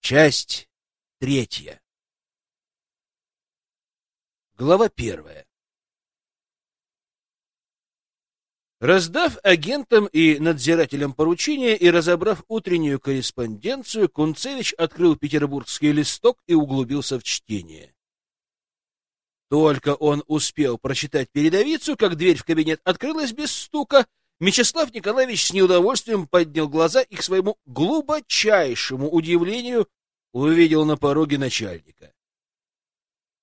Часть третья. Глава первая. Раздав агентам и надзирателям поручения и разобрав утреннюю корреспонденцию, Кунцевич открыл петербургский листок и углубился в чтение. Только он успел прочитать передовицу, как дверь в кабинет открылась без стука. Мечислав Николаевич с неудовольствием поднял глаза и к своему глубочайшему удивлению увидел на пороге начальника.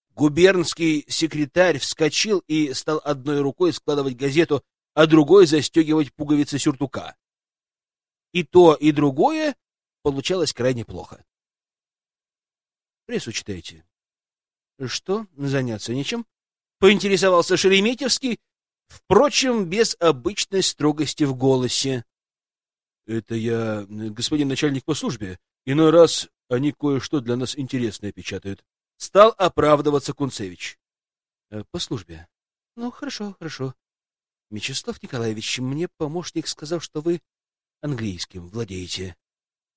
Губернский секретарь вскочил и стал одной рукой складывать газету, а другой застегивать пуговицы сюртука. И то, и другое получалось крайне плохо. Прессу читаете? Что, заняться нечем? Поинтересовался Шереметьевский, впрочем, без обычной строгости в голосе. Это я, господин начальник по службе. Иной раз они кое-что для нас интересное печатают. Стал оправдываться Кунцевич. Э, по службе. Ну, хорошо, хорошо. Мечислав Николаевич, мне помощник сказал, что вы английским владеете.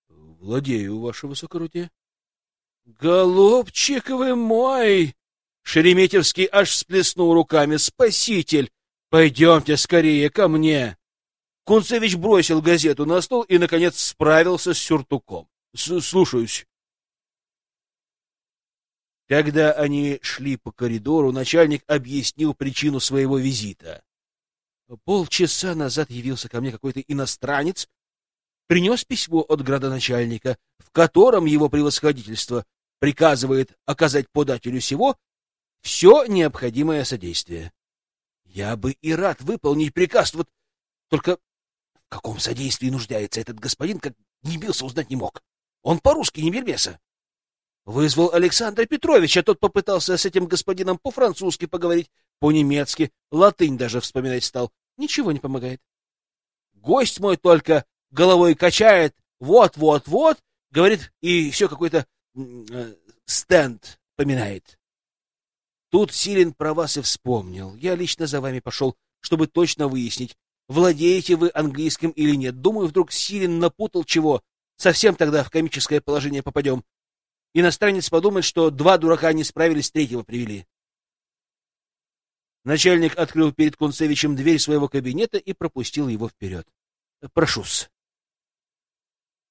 Владею, ваше высокородие. Голубчик вы мой! Шереметьевский аж всплеснул руками. Спаситель! Пойдемте скорее ко мне! Кунцевич бросил газету на стол и, наконец, справился с сюртуком. — Слушаюсь. Когда они шли по коридору, начальник объяснил причину своего визита. Полчаса назад явился ко мне какой-то иностранец, принес письмо от градоначальника, в котором его превосходительство приказывает оказать подателю сего все необходимое содействие. Я бы и рад выполнить приказ, вот только в каком содействии нуждается этот господин, как не бился, узнать не мог. Он по-русски не бельмеса. Вызвал Александра Петровича, тот попытался с этим господином по-французски поговорить, по-немецки, латынь даже вспоминать стал. Ничего не помогает. Гость мой только головой качает, вот-вот-вот, говорит, и все какой-то э, стенд поминает. Тут Силин про вас и вспомнил. Я лично за вами пошел, чтобы точно выяснить, владеете вы английским или нет. Думаю, вдруг Силин напутал чего. Совсем тогда в комическое положение попадем. Иностранец подумает, что два дурака не справились, третьего привели. Начальник открыл перед Кунцевичем дверь своего кабинета и пропустил его вперед. Прошусь.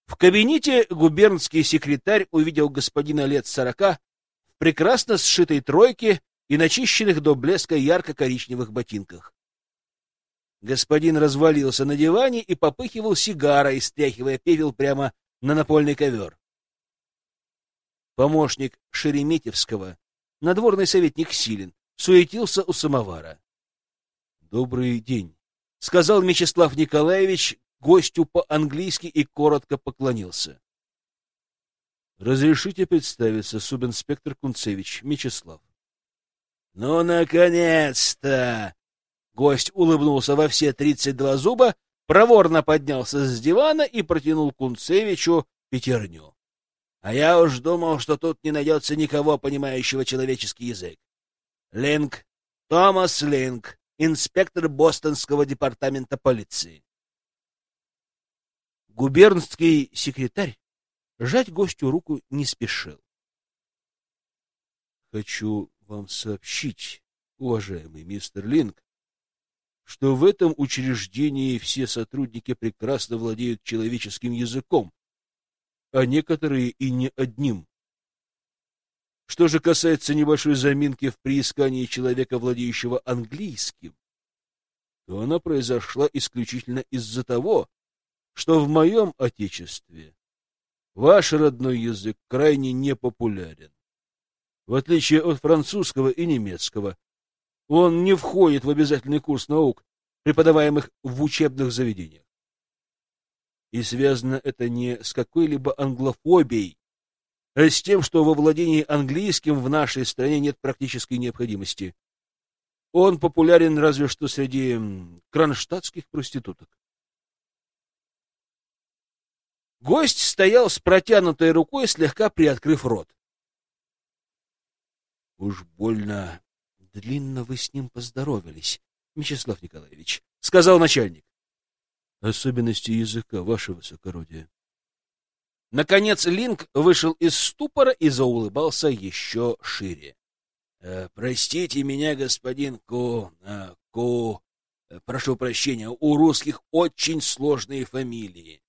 В кабинете губернский секретарь увидел господина лет сорока в прекрасно сшитой тройке и начищенных до блеска ярко-коричневых ботинках. Господин развалился на диване и попыхивал сигарой, стряхивая пепел прямо на напольный ковер. Помощник Шереметьевского, надворный советник Силин, суетился у самовара. — Добрый день, — сказал Мечислав Николаевич гостю по-английски и коротко поклонился. — Разрешите представиться, субинспектор Кунцевич, Мечислав. — Ну, наконец-то! Гость улыбнулся во все тридцать два зуба, проворно поднялся с дивана и протянул Кунцевичу пятерню. А я уж думал, что тут не найдется никого, понимающего человеческий язык. Линк, Томас Линк, инспектор Бостонского департамента полиции. Губернский секретарь жать гостю руку не спешил. Хочу вам сообщить, уважаемый мистер Линк, что в этом учреждении все сотрудники прекрасно владеют человеческим языком, а некоторые и не одним. Что же касается небольшой заминки в приискании человека, владеющего английским, то она произошла исключительно из-за того, что в моем отечестве ваш родной язык крайне непопулярен. В отличие от французского и немецкого, он не входит в обязательный курс наук, преподаваемых в учебных заведениях. И связано это не с какой-либо англофобией, а с тем, что во владении английским в нашей стране нет практической необходимости. Он популярен разве что среди кронштадтских проституток. Гость стоял с протянутой рукой, слегка приоткрыв рот. — Уж больно длинно вы с ним поздоровались, Мячеслав Николаевич, — сказал начальник. — Особенности языка, ваше высокородие. Наконец Линк вышел из ступора и заулыбался еще шире. «Э, «Простите меня, господин Ко... Э, Ко... Э, прошу прощения, у русских очень сложные фамилии».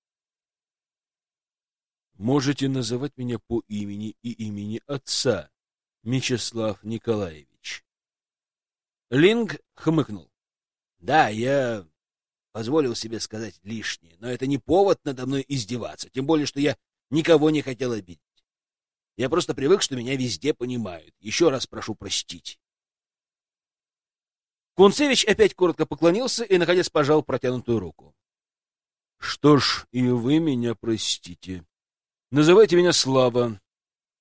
«Можете называть меня по имени и имени отца, Мечислав Николаевич». Линг хмыкнул. «Да, я позволил себе сказать лишнее, но это не повод надо мной издеваться, тем более, что я никого не хотел обидеть. Я просто привык, что меня везде понимают. Еще раз прошу простить. Кунцевич опять коротко поклонился и, наконец, пожал протянутую руку. — Что ж, и вы меня простите. Называйте меня Слава.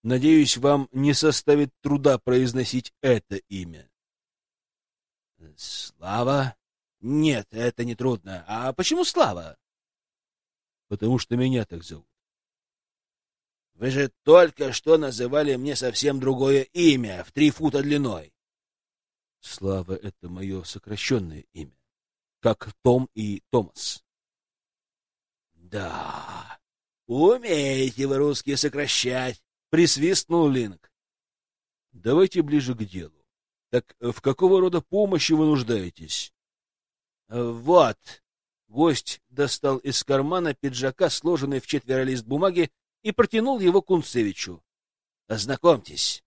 Надеюсь, вам не составит труда произносить это имя. — Слава? Нет, это не трудно. А почему Слава? — Потому что меня так зовут. Вы же только что называли мне совсем другое имя, в три фута длиной. Слава — это мое сокращенное имя, как Том и Томас. Да, умеете вы русские сокращать, — присвистнул Линк. Давайте ближе к делу. Так в какого рода помощи вы нуждаетесь? Вот. Гость достал из кармана пиджака сложенный в четверо лист бумаги и протянул его Кунцевичу. «Ознакомьтесь».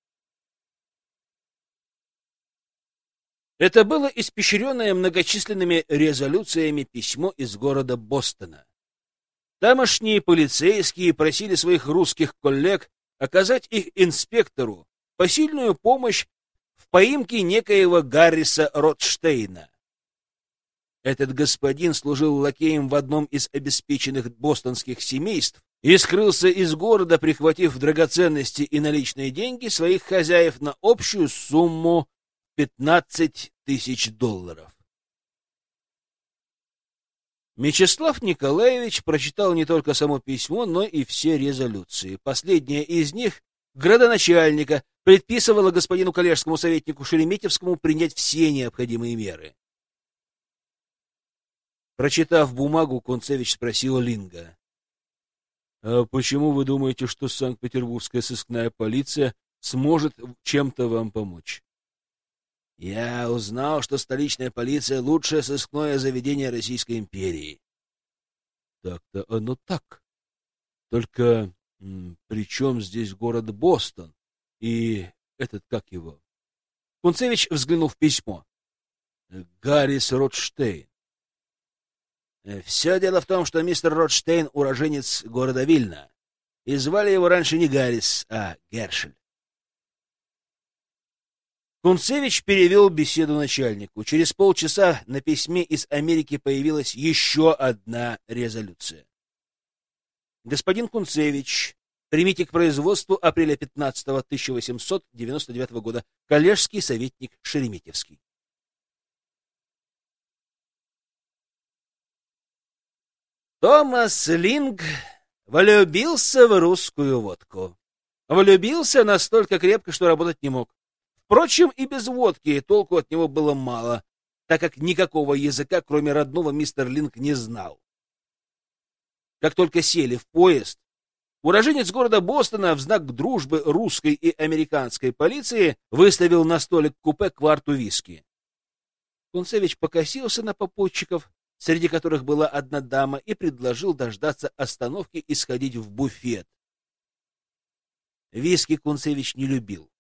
Это было испещренное многочисленными резолюциями письмо из города Бостона. Тамошние полицейские просили своих русских коллег оказать их инспектору посильную помощь в поимке некоего Гарриса Ротштейна. Этот господин служил лакеем в одном из обеспеченных бостонских семейств и скрылся из города, прихватив драгоценности и наличные деньги своих хозяев на общую сумму 15 тысяч долларов. Мечислав Николаевич прочитал не только само письмо, но и все резолюции. Последняя из них, градоначальника, предписывала господину коллежскому советнику Шереметьевскому принять все необходимые меры. Прочитав бумагу, Концевич спросил Линга. А почему вы думаете, что Санкт-Петербургская сыскная полиция сможет чем-то вам помочь? Я узнал, что столичная полиция — лучшее сыскное заведение Российской империи. Так-то оно так. Только при чем здесь город Бостон и этот, как его? Кунцевич взглянул в письмо. Гаррис Ротштейн. Э, Все дело в том, что мистер Ротштейн — уроженец города Вильна, и звали его раньше не Гаррис, а Гершель. Кунцевич перевел беседу начальнику. Через полчаса на письме из Америки появилась еще одна резолюция. Господин Кунцевич, примите к производству апреля 15 1899 года, коллежский советник Шереметьевский. Томас Линг влюбился в русскую водку. Влюбился настолько крепко, что работать не мог. Впрочем, и без водки толку от него было мало, так как никакого языка, кроме родного, мистер Линг не знал. Как только сели в поезд, уроженец города Бостона в знак дружбы русской и американской полиции выставил на столик купе кварту виски. Кунцевич покосился на попутчиков, среди которых была одна дама, и предложил дождаться остановки и сходить в буфет. Виски Кунцевич не любил,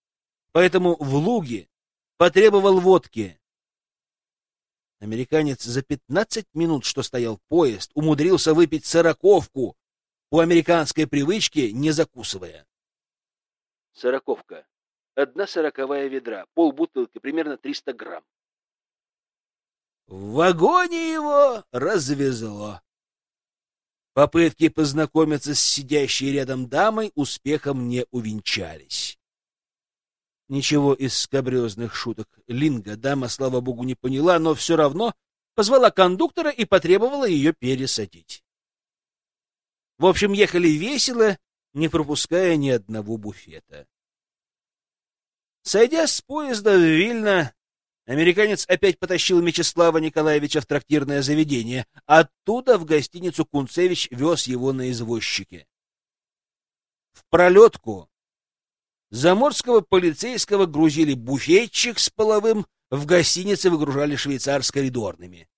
поэтому в луге потребовал водки. Американец за пятнадцать минут, что стоял поезд, умудрился выпить сороковку, по американской привычке не закусывая. Сороковка. Одна сороковая ведра, полбутылки, примерно триста грамм. В вагоне его развезло. Попытки познакомиться с сидящей рядом дамой успехом не увенчались. Ничего из скабрезных шуток Линга дама, слава богу, не поняла, но все равно позвала кондуктора и потребовала ее пересадить. В общем, ехали весело, не пропуская ни одного буфета. Сойдя с поезда в Вильно, Американец опять потащил Мечислава Николаевича в трактирное заведение. Оттуда в гостиницу Кунцевич вез его на извозчике. В пролетку заморского полицейского грузили буфетчик с половым, в гостинице выгружали швейцар с коридорными.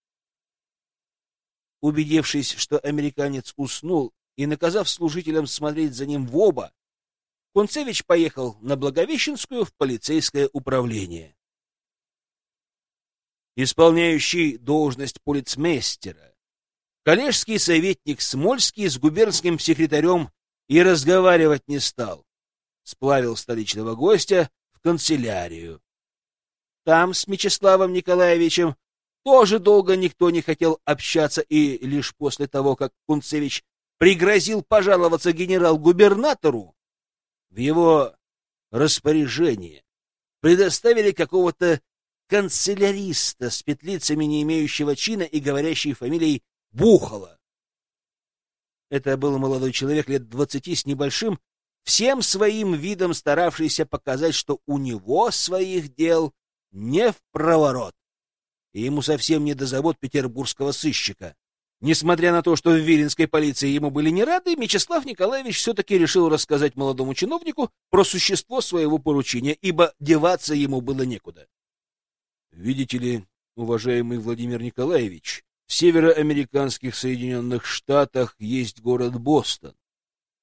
Убедившись, что американец уснул, и наказав служителям смотреть за ним в оба, Кунцевич поехал на Благовещенскую в полицейское управление. Исполняющий должность полицмейстера, коллежский советник Смольский с губернским секретарем и разговаривать не стал. Сплавил столичного гостя в канцелярию. Там с Мечиславом Николаевичем тоже долго никто не хотел общаться, и лишь после того, как Кунцевич пригрозил пожаловаться генерал-губернатору, в его распоряжение предоставили какого-то канцеляриста с петлицами, не имеющего чина и говорящей фамилией Бухала. Это был молодой человек лет двадцати с небольшим, всем своим видом старавшийся показать, что у него своих дел не в проворот, и ему совсем не до забот петербургского сыщика. Несмотря на то, что в Виленской полиции ему были не рады, Мечислав Николаевич все-таки решил рассказать молодому чиновнику про существо своего поручения, ибо деваться ему было некуда. Видите ли, уважаемый Владимир Николаевич, в североамериканских Соединенных Штатах есть город Бостон.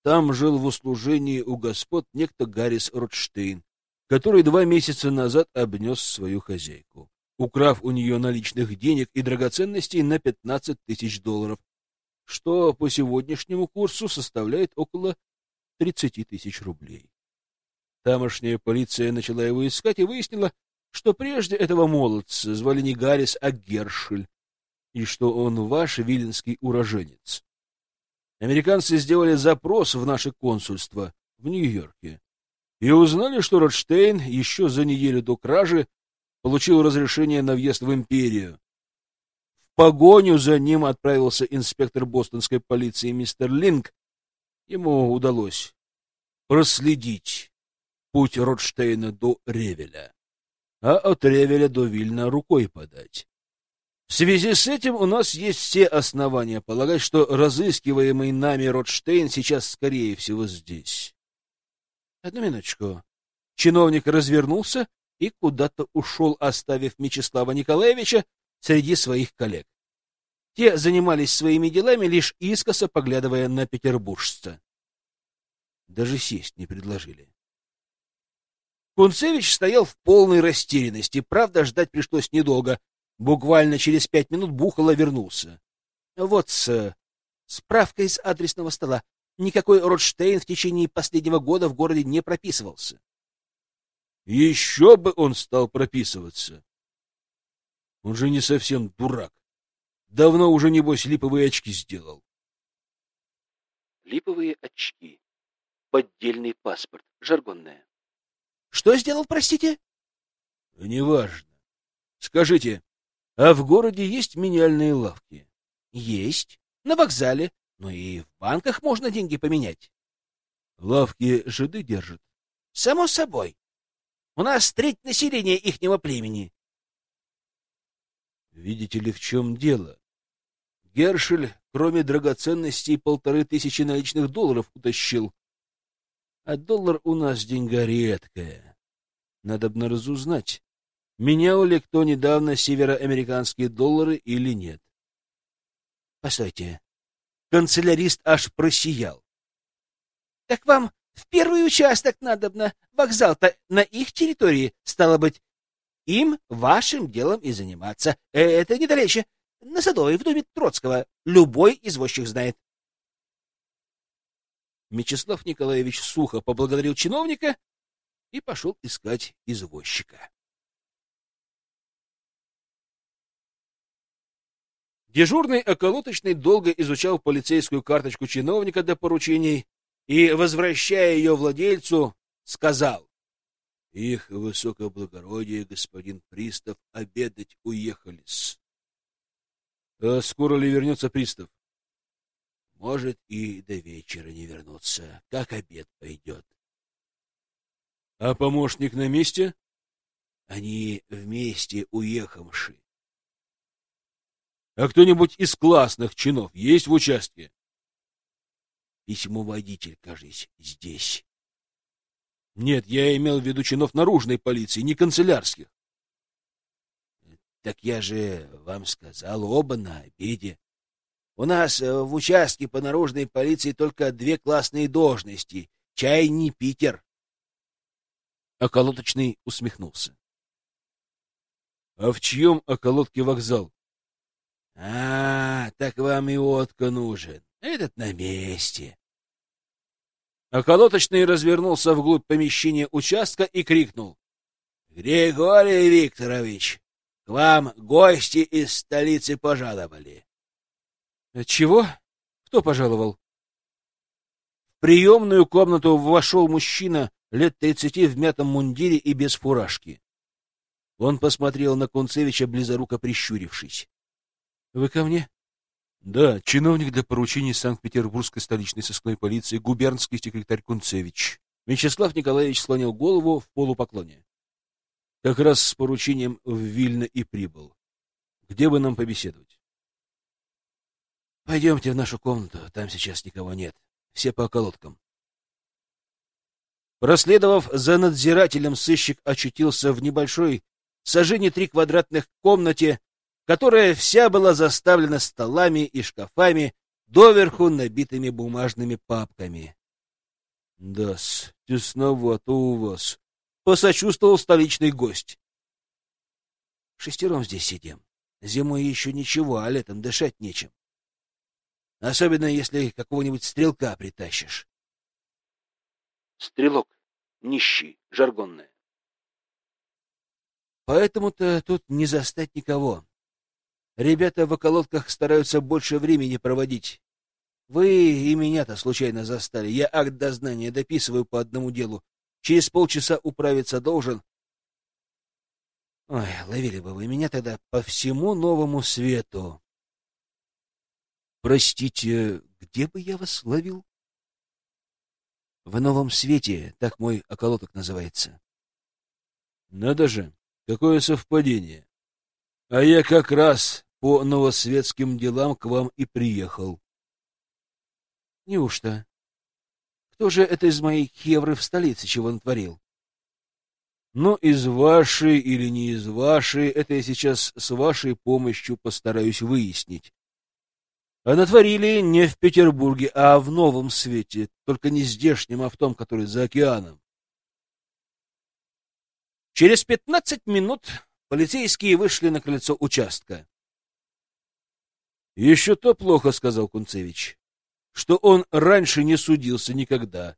Там жил в услужении у господ некто Гаррис Ротштейн, который два месяца назад обнес свою хозяйку украв у нее наличных денег и драгоценностей на 15 тысяч долларов, что по сегодняшнему курсу составляет около 30 тысяч рублей. Тамошняя полиция начала его искать и выяснила, что прежде этого молодца звали не Гаррис, а Гершель, и что он ваш виленский уроженец. Американцы сделали запрос в наше консульство в Нью-Йорке и узнали, что Ротштейн еще за неделю до кражи получил разрешение на въезд в империю. В погоню за ним отправился инспектор бостонской полиции мистер Линк. Ему удалось проследить путь Ротштейна до Ревеля, а от Ревеля до Вильна рукой подать. В связи с этим у нас есть все основания полагать, что разыскиваемый нами Ротштейн сейчас, скорее всего, здесь. Одну минуточку. Чиновник развернулся и куда-то ушел, оставив Мечислава Николаевича среди своих коллег. Те занимались своими делами, лишь искоса поглядывая на петербуржца. Даже сесть не предложили. Кунцевич стоял в полной растерянности. Правда, ждать пришлось недолго. Буквально через пять минут Бухало вернулся. Вот с справкой из адресного стола. Никакой Ротштейн в течение последнего года в городе не прописывался. Еще бы он стал прописываться. Он же не совсем дурак. Давно уже, небось, липовые очки сделал. Липовые очки. Поддельный паспорт. Жаргонное. Что сделал, простите? Неважно. Скажите, а в городе есть меняльные лавки? Есть. На вокзале. Но и в банках можно деньги поменять. Лавки жиды держат? Само собой. У нас треть населения ихнего племени. Видите ли, в чем дело? Гершель, кроме драгоценностей, полторы тысячи наличных долларов утащил. А доллар у нас деньга редкая. Надобно разузнать, менял ли кто недавно североамериканские доллары или нет. Постойте. Канцелярист аж просиял. — Так вам в первый участок надобно. Вокзал-то на их территории, стало быть. Им вашим делом и заниматься. Э, это недалече. На Садовой, в доме Троцкого. Любой извозчик знает. Мечислав Николаевич сухо поблагодарил чиновника и пошел искать извозчика. Дежурный околоточный долго изучал полицейскую карточку чиновника до поручений и, возвращая ее владельцу, сказал, «Их высокоблагородие, господин Пристав, обедать уехали-с». «А скоро ли вернется Пристав?» «Может, и до вечера не вернуться, как обед пойдет». «А помощник на месте?» «Они вместе уехавши». «А кто-нибудь из классных чинов есть в участке?» Письмоводитель, кажись, здесь. Нет, я имел в виду чинов наружной полиции, не канцелярских. Так я же вам сказал, оба на обеде. У нас э, в участке по наружной полиции только две классные должности. Чай не Питер. Околоточный усмехнулся. — А в чьем околотке вокзал? — А, так вам и отка нужен. Этот на месте. Околоточный развернулся вглубь помещения участка и крикнул. — Григорий Викторович, к вам гости из столицы пожаловали. — Чего? Кто пожаловал? В приемную комнату вошел мужчина лет тридцати в мятом мундире и без фуражки. Он посмотрел на Кунцевича, близоруко прищурившись. — Вы ко мне? Да, чиновник для поручений Санкт-Петербургской столичной сыскной полиции, губернский секретарь Кунцевич. Вячеслав Николаевич склонил голову в полупоклоне. Как раз с поручением в Вильно и прибыл. Где бы нам побеседовать? Пойдемте в нашу комнату, там сейчас никого нет. Все по околоткам. Проследовав за надзирателем, сыщик очутился в небольшой сажене три квадратных комнате которая вся была заставлена столами и шкафами, доверху набитыми бумажными папками. — Да-с, тесновато у вас, — посочувствовал столичный гость. — Шестером здесь сидим. Зимой еще ничего, а летом дышать нечем. Особенно, если какого-нибудь стрелка притащишь. Стрелок. Нищий. Жаргонное. Поэтому-то тут не застать никого. Ребята в околотках стараются больше времени проводить. Вы и меня-то случайно застали. Я акт дознания дописываю по одному делу. Через полчаса управиться должен. Ой, ловили бы вы меня тогда по всему новому свету. Простите, где бы я вас ловил? В новом свете, так мой околоток называется. Надо же, какое совпадение. А я как раз по новосветским делам к вам и приехал. Неужто? Кто же это из моей хевры в столице чего натворил? Ну, из вашей или не из вашей, это я сейчас с вашей помощью постараюсь выяснить. А натворили не в Петербурге, а в новом свете, только не здешнем, а в том, который за океаном. Через пятнадцать минут Полицейские вышли на крыльцо участка. «Еще то плохо», — сказал Кунцевич, — «что он раньше не судился никогда,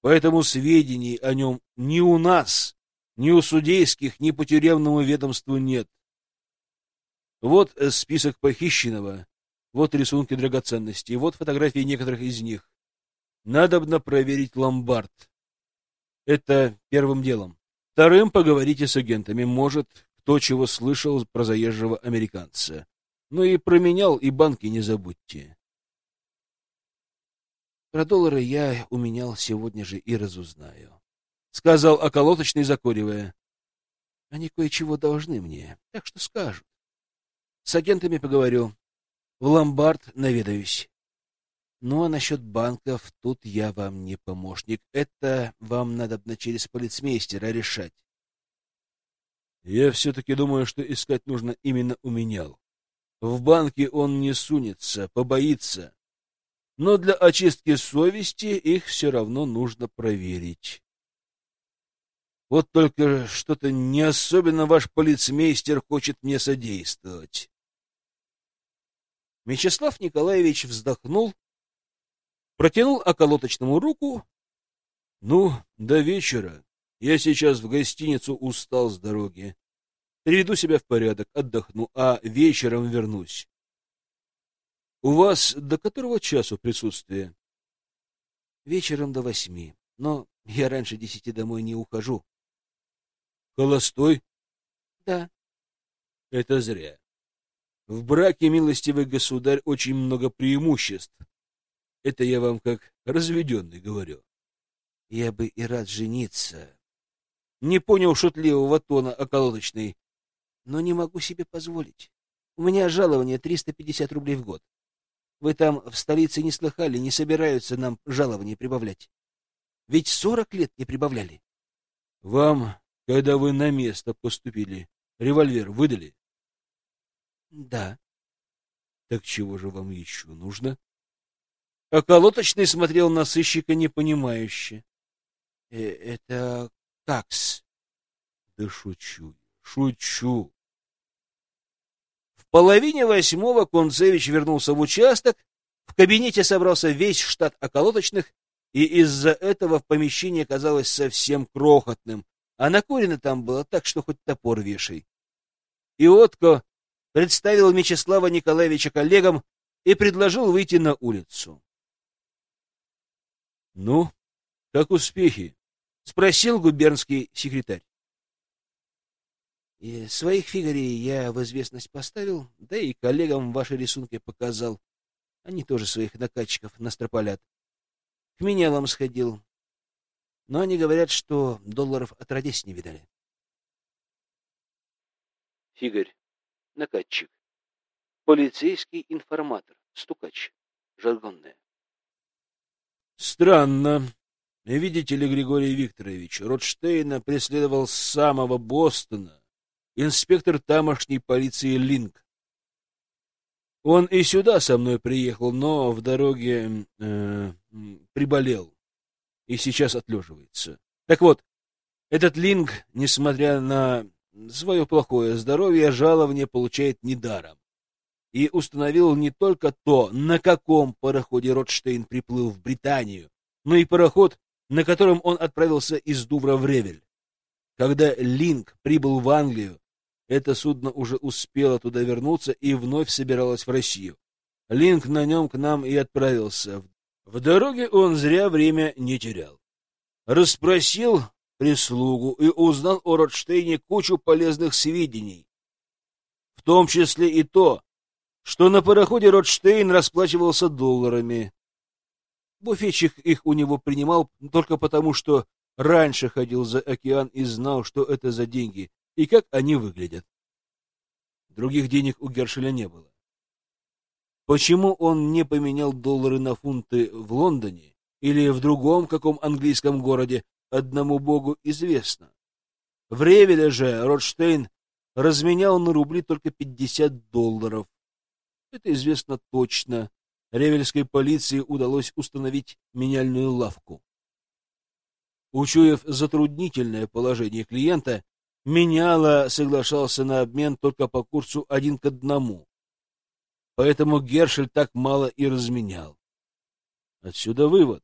поэтому сведений о нем ни у нас, ни у судейских, ни по тюремному ведомству нет. Вот список похищенного, вот рисунки драгоценностей, вот фотографии некоторых из них. Надобно проверить ломбард. Это первым делом. Вторым поговорите с агентами. Может, кто чего слышал про заезжего американца. Ну и променял, и банки не забудьте. Про доллары я уменял сегодня же и разузнаю. Сказал околоточный, закуривая. Они кое-чего должны мне, так что скажут. С агентами поговорю. В ломбард наведаюсь. Ну, а насчет банков тут я вам не помощник. Это вам надо через полицмейстера решать. Я все-таки думаю, что искать нужно именно у меня. В банке он не сунется, побоится. Но для очистки совести их все равно нужно проверить. Вот только что-то не особенно ваш полицмейстер хочет мне содействовать. Мячеслав Николаевич вздохнул, протянул околоточному руку. Ну, до вечера. Я сейчас в гостиницу устал с дороги. Приведу себя в порядок, отдохну, а вечером вернусь. У вас до которого часу присутствие? Вечером до восьми, но я раньше десяти домой не ухожу. Холостой? Да. Это зря. В браке, милостивый государь, очень много преимуществ. Это я вам как разведенный говорю. Я бы и рад жениться, не понял шутливого тона околоточный. Но не могу себе позволить. У меня жалование 350 рублей в год. Вы там в столице не слыхали, не собираются нам жалования прибавлять. Ведь сорок лет не прибавляли. Вам, когда вы на место поступили, револьвер выдали? Да. Так чего же вам еще нужно? А колоточный смотрел на сыщика непонимающе. Э, это такс. Да шучу, шучу. В половине восьмого Кунцевич вернулся в участок, в кабинете собрался весь штат околоточных, и из-за этого в помещении казалось совсем крохотным, а накурено там было так, что хоть топор вешай. И Отко представил Мечислава Николаевича коллегам и предложил выйти на улицу. — Ну, как успехи? — спросил губернский секретарь. И своих фигарей я в известность поставил, да и коллегам ваши рисунки показал. Они тоже своих накатчиков настропалят. К менялам сходил. Но они говорят, что долларов отродясь не видали. Фигарь. Накатчик. Полицейский информатор. Стукач. Жаргонная. Странно. Видите ли, Григорий Викторович, Ротштейна преследовал с самого Бостона инспектор тамошней полиции Линк. Он и сюда со мной приехал, но в дороге э, приболел и сейчас отлеживается. Так вот, этот Линк, несмотря на свое плохое здоровье, жалование получает недаром. И установил не только то, на каком пароходе Ротштейн приплыл в Британию, но и пароход, на котором он отправился из Дувра в Ревель. Когда Линк прибыл в Англию, это судно уже успело туда вернуться и вновь собиралось в Россию. Линк на нем к нам и отправился. В дороге он зря время не терял. Расспросил прислугу и узнал о Ротштейне кучу полезных сведений, в том числе и то, что на пароходе Ротштейн расплачивался долларами. Буфетчик их у него принимал только потому, что раньше ходил за океан и знал, что это за деньги и как они выглядят. Других денег у Гершеля не было. Почему он не поменял доллары на фунты в Лондоне или в другом каком английском городе, одному богу известно. В Ревеле же Ротштейн разменял на рубли только 50 долларов. Это известно точно. Ревельской полиции удалось установить меняльную лавку. Учуяв затруднительное положение клиента, меняла соглашался на обмен только по курсу один к одному. Поэтому Гершель так мало и разменял. Отсюда вывод.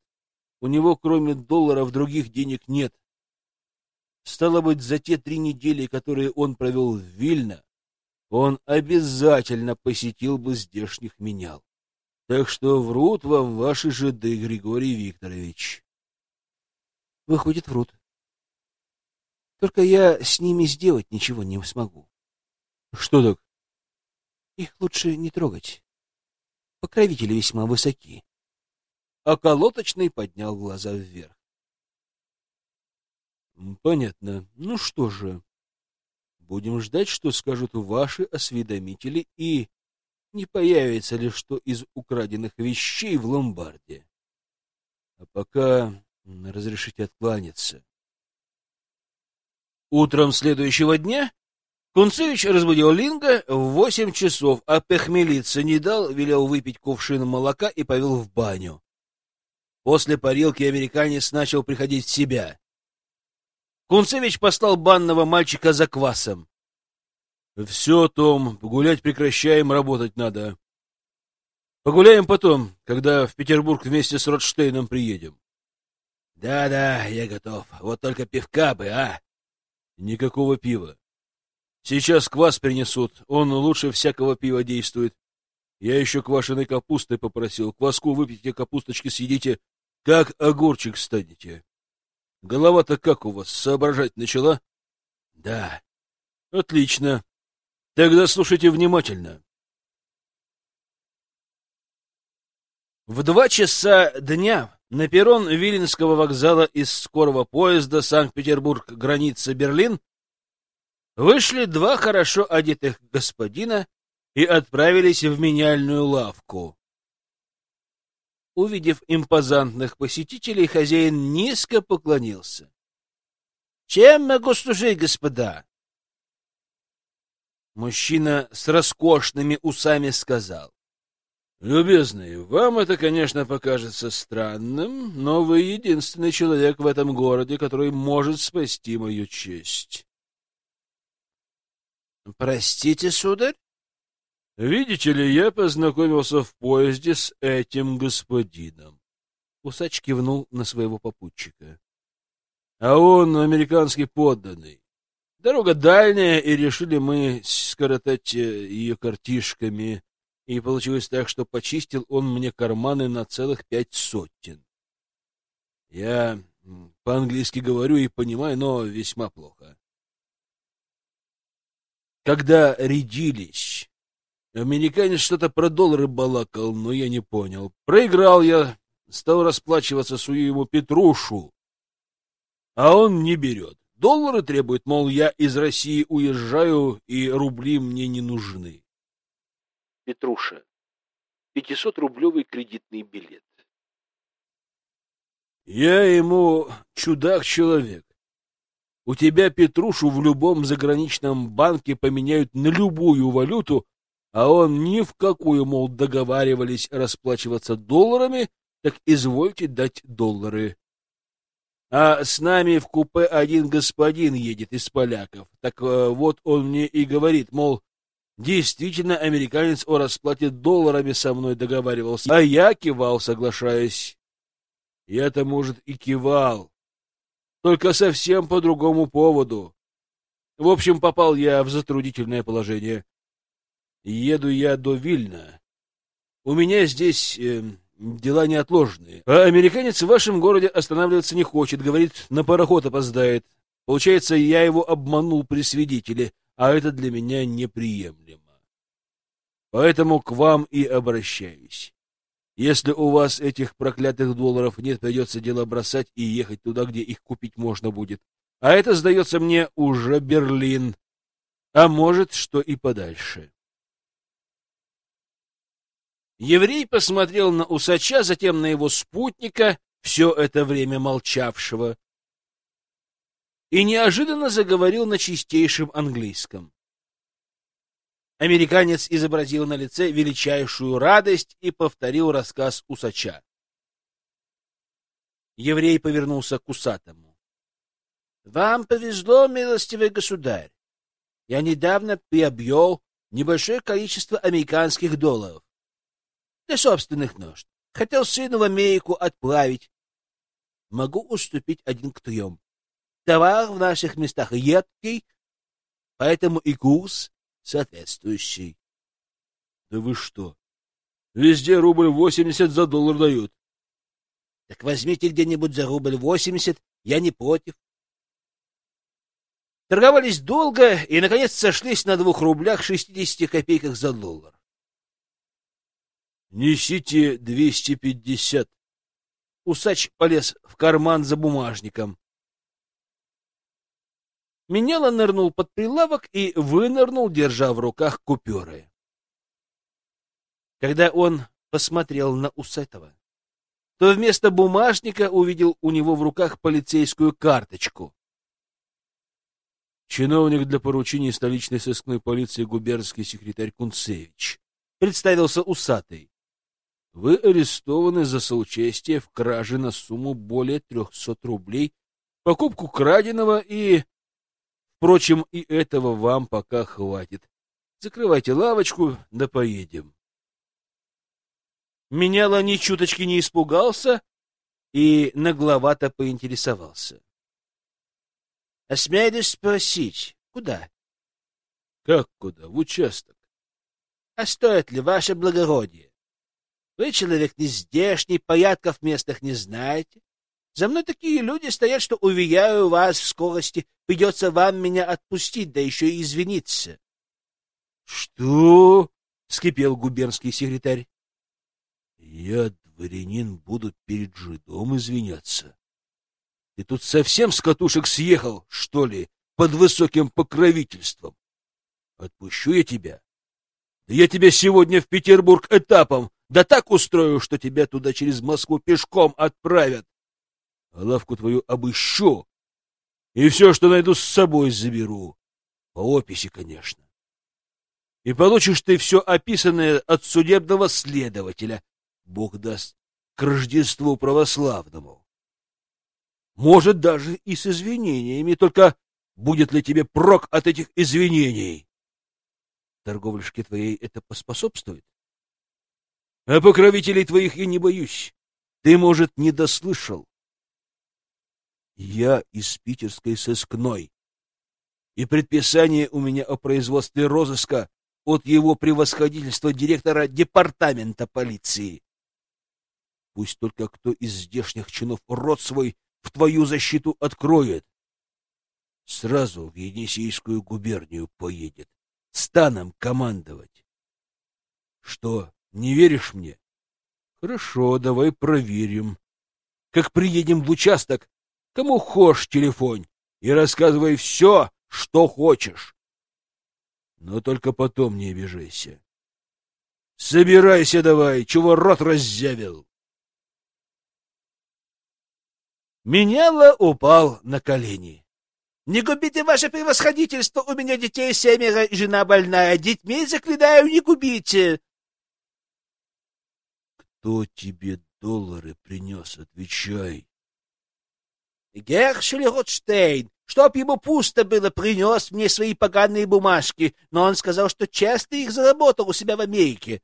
У него, кроме долларов, других денег нет. Стало быть, за те три недели, которые он провел в Вильно, он обязательно посетил бы здешних менял. Так что врут вам ваши жиды, Григорий Викторович. Выходит, врут. Только я с ними сделать ничего не смогу. Что так? Их лучше не трогать. Покровители весьма высоки. А колоточный поднял глаза вверх. Понятно. Ну что же, будем ждать, что скажут ваши осведомители и не появится ли что из украденных вещей в ломбарде. А пока разрешите откланяться. Утром следующего дня Кунцевич разбудил Линга в восемь часов, а похмелиться не дал, велел выпить кувшин молока и повел в баню. После парилки американец начал приходить в себя. Кунцевич послал банного мальчика за квасом. — Все, Том, гулять прекращаем, работать надо. Погуляем потом, когда в Петербург вместе с Ротштейном приедем. Да — Да-да, я готов. Вот только пивка бы, а? Никакого пива. Сейчас квас принесут, он лучше всякого пива действует. Я еще квашеной капусты попросил. Кваску выпейте, капусточки съедите, как огурчик станете. Голова-то как у вас, соображать начала? Да. Отлично. Тогда слушайте внимательно. В два часа дня на перрон Виленского вокзала из скорого поезда Санкт-Петербург, граница Берлин, вышли два хорошо одетых господина и отправились в меняльную лавку. Увидев импозантных посетителей, хозяин низко поклонился. — Чем могу служить, господа? Мужчина с роскошными усами сказал. — Любезный, вам это, конечно, покажется странным, но вы единственный человек в этом городе, который может спасти мою честь. — Простите, сударь? Видите ли, я познакомился в поезде с этим господином. Усач кивнул на своего попутчика. А он американский подданный. Дорога дальняя, и решили мы скоротать э, ее картишками. И получилось так, что почистил он мне карманы на целых пять сотен. Я по-английски говорю и понимаю, но весьма плохо. Когда рядились, Американец что-то про доллары балакал, но я не понял. Проиграл я, стал расплачиваться, сую ему Петрушу. А он не берет. Доллары требует, мол, я из России уезжаю, и рубли мне не нужны. Петруша. 500-рублевый кредитный билет. Я ему чудак-человек. У тебя Петрушу в любом заграничном банке поменяют на любую валюту, а он ни в какую, мол, договаривались расплачиваться долларами, так извольте дать доллары. А с нами в купе один господин едет из поляков. Так э, вот он мне и говорит, мол, действительно американец о расплате долларами со мной договаривался. А я кивал, соглашаясь. Я-то, может, и кивал. Только совсем по другому поводу. В общем, попал я в затруднительное положение. Еду я до Вильна. У меня здесь э, дела неотложные. А американец в вашем городе останавливаться не хочет, говорит, на пароход опоздает. Получается, я его обманул при свидетеле, а это для меня неприемлемо. Поэтому к вам и обращаюсь. Если у вас этих проклятых долларов нет, придется дело бросать и ехать туда, где их купить можно будет. А это, сдается мне, уже Берлин. А может, что и подальше. Еврей посмотрел на усача, затем на его спутника, все это время молчавшего, и неожиданно заговорил на чистейшем английском. Американец изобразил на лице величайшую радость и повторил рассказ усача. Еврей повернулся к усатому. — Вам повезло, милостивый государь. Я недавно приобрел небольшое количество американских долларов для собственных нужд. Хотел сына в Америку отправить. Могу уступить один к трем. Товар в наших местах едкий, поэтому и курс соответствующий. Да вы что? Везде рубль восемьдесят за доллар дают. Так возьмите где-нибудь за рубль восемьдесят, я не против. Торговались долго и, наконец, сошлись на двух рублях шестидесяти копейках за доллар. Несите двести пятьдесят. Усач полез в карман за бумажником. Меняла нырнул под прилавок и вынырнул, держа в руках купюры. Когда он посмотрел на Усатого, то вместо бумажника увидел у него в руках полицейскую карточку. Чиновник для поручений столичной сыскной полиции губернский секретарь Кунцевич. Представился усатый. Вы арестованы за соучастие в краже на сумму более трехсот рублей, покупку краденого и... Впрочем, и этого вам пока хватит. Закрывайте лавочку, да поедем. Меняла ни чуточки не испугался и нагловато поинтересовался. — Осмелюсь спросить, куда? — Как куда? В участок. — А стоит ли ваше благородие? Вы человек не здешний, порядков местных не знаете. За мной такие люди стоят, что, уверяю вас, в скорости придется вам меня отпустить, да еще и извиниться. — Что? — вскипел губернский секретарь. — Я, дворянин, буду перед жидом извиняться. Ты тут совсем с катушек съехал, что ли, под высоким покровительством? Отпущу я тебя. Да я тебя сегодня в Петербург этапом Да так устрою, что тебя туда через Москву пешком отправят. А лавку твою обыщу, и все, что найду, с собой заберу. По описи, конечно. И получишь ты все описанное от судебного следователя. Бог даст к Рождеству православному. Может, даже и с извинениями, только будет ли тебе прок от этих извинений? Торговляшке твоей это поспособствует? А покровителей твоих я не боюсь. Ты, может, не дослышал. Я из питерской сыскной, и предписание у меня о производстве розыска от его превосходительства директора департамента полиции. Пусть только кто из здешних чинов рот свой в твою защиту откроет. Сразу в Енисейскую губернию поедет, станом командовать. Что, не веришь мне? Хорошо, давай проверим. Как приедем в участок, кому хошь телефон и рассказывай все, что хочешь. Но только потом не обижайся. Собирайся давай, чего рот раззявил. Меняла упал на колени. «Не губите ваше превосходительство! У меня детей семеро и жена больная. Детьми, заклинаю, не губите!» «Кто тебе доллары принес? Отвечай!» Гершель Ротштейн, чтоб ему пусто было, принес мне свои поганые бумажки, но он сказал, что часто их заработал у себя в Америке.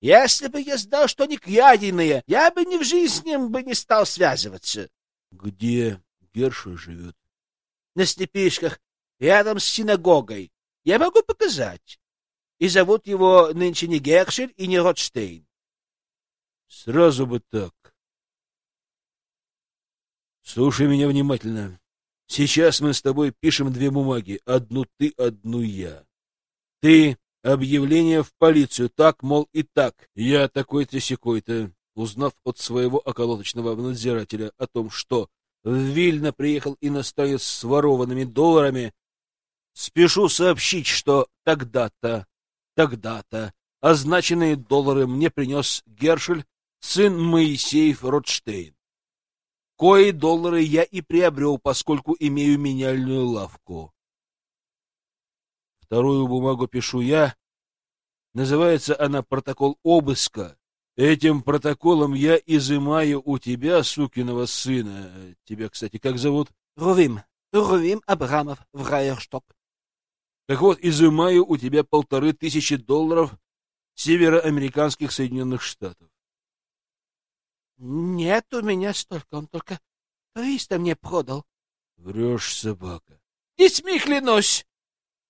Если бы я знал, что они краденые, я бы ни в жизни бы не стал связываться. — Где Гершель живет? — На Степишках, рядом с синагогой. Я могу показать. И зовут его нынче не Гершель и не Ротштейн. — Сразу бы так. Слушай меня внимательно. Сейчас мы с тобой пишем две бумаги. Одну ты, одну я. Ты — объявление в полицию. Так, мол, и так. Я такой-то секой-то. Узнав от своего околоточного надзирателя о том, что в Вильно приехал иностранец с ворованными долларами, спешу сообщить, что тогда-то, тогда-то означенные доллары мне принес Гершель, сын Моисеев Ротштейн. Кои доллары я и приобрел, поскольку имею меняльную лавку. Вторую бумагу пишу я. Называется она «Протокол обыска». Этим протоколом я изымаю у тебя, сукиного сына, тебя, кстати, как зовут? Рувим. Рувим Абрамов в Райершток. Так вот, изымаю у тебя полторы тысячи долларов североамериканских Соединенных Штатов. Нет у меня столько, он только триста мне продал. Врешь, собака. Детьми клянусь!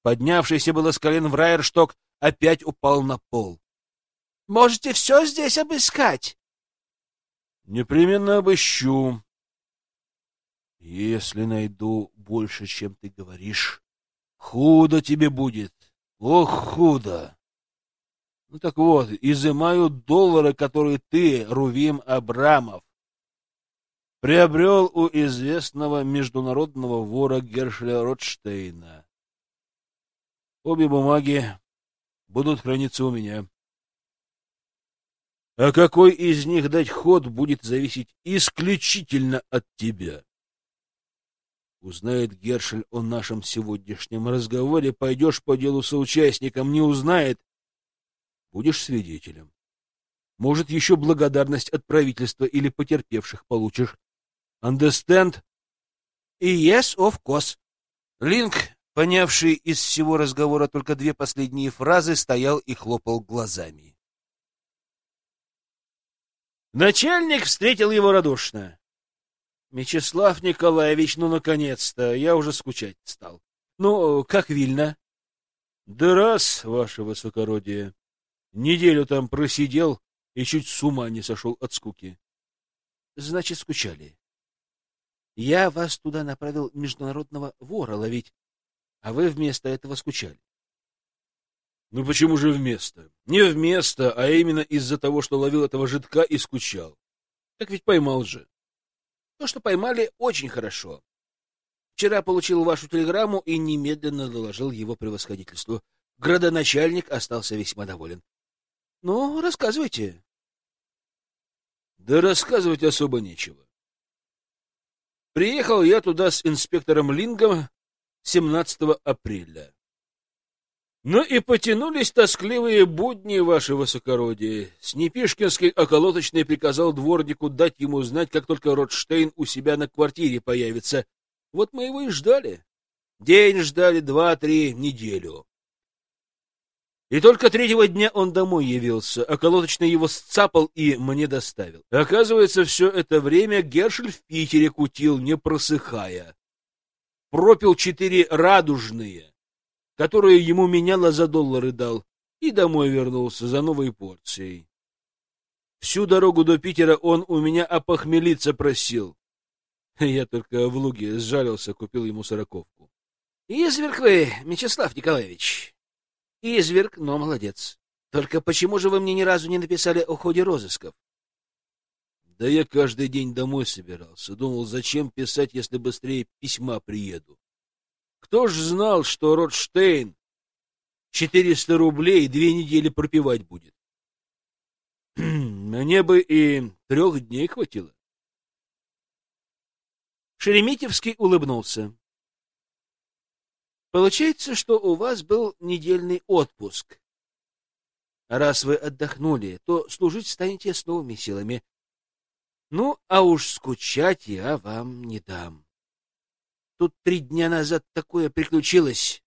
Поднявшийся было с колен в Райершток опять упал на пол. Можете все здесь обыскать. Непременно обыщу. Если найду больше, чем ты говоришь, худо тебе будет. Ох, худо. Ну так вот, изымаю доллары, которые ты, Рувим Абрамов, приобрел у известного международного вора Гершеля Ротштейна. Обе бумаги будут храниться у меня. А какой из них дать ход будет зависеть исключительно от тебя. Узнает Гершель о нашем сегодняшнем разговоре, пойдешь по делу соучастником, не узнает, будешь свидетелем. Может, еще благодарность от правительства или потерпевших получишь. Understand? И yes, of course. Линк, понявший из всего разговора только две последние фразы, стоял и хлопал глазами. Начальник встретил его радушно. Мечислав Николаевич, ну, наконец-то, я уже скучать стал. Ну, как Вильно? Да раз, ваше высокородие. Неделю там просидел и чуть с ума не сошел от скуки. Значит, скучали. Я вас туда направил международного вора ловить, а вы вместо этого скучали. Ну почему же вместо? Не вместо, а именно из-за того, что ловил этого жидка и скучал. Так ведь поймал же. То, что поймали, очень хорошо. Вчера получил вашу телеграмму и немедленно доложил его превосходительству. Градоначальник остался весьма доволен. Ну, рассказывайте. Да рассказывать особо нечего. Приехал я туда с инспектором Лингом 17 апреля. Ну и потянулись тоскливые будни, ваше высокородие. Снепишкинский околоточный приказал дворнику дать ему знать, как только Ротштейн у себя на квартире появится. Вот мы его и ждали. День ждали, два-три, неделю. И только третьего дня он домой явился, а колодочный его сцапал и мне доставил. Оказывается, все это время Гершель в Питере кутил, не просыхая. Пропил четыре радужные, которые ему меняло за доллары дал, и домой вернулся за новой порцией. Всю дорогу до Питера он у меня опохмелиться просил. Я только в луге сжалился, купил ему сороковку. — Изверг вы, Мячеслав Николаевич, Изверг, но молодец. Только почему же вы мне ни разу не написали о ходе розысков? Да я каждый день домой собирался. Думал, зачем писать, если быстрее письма приеду. Кто ж знал, что Ротштейн 400 рублей две недели пропивать будет? Мне бы и трех дней хватило. Шереметьевский улыбнулся. Получается, что у вас был недельный отпуск. Раз вы отдохнули, то служить станете с новыми силами. Ну, а уж скучать я вам не дам. Тут три дня назад такое приключилось.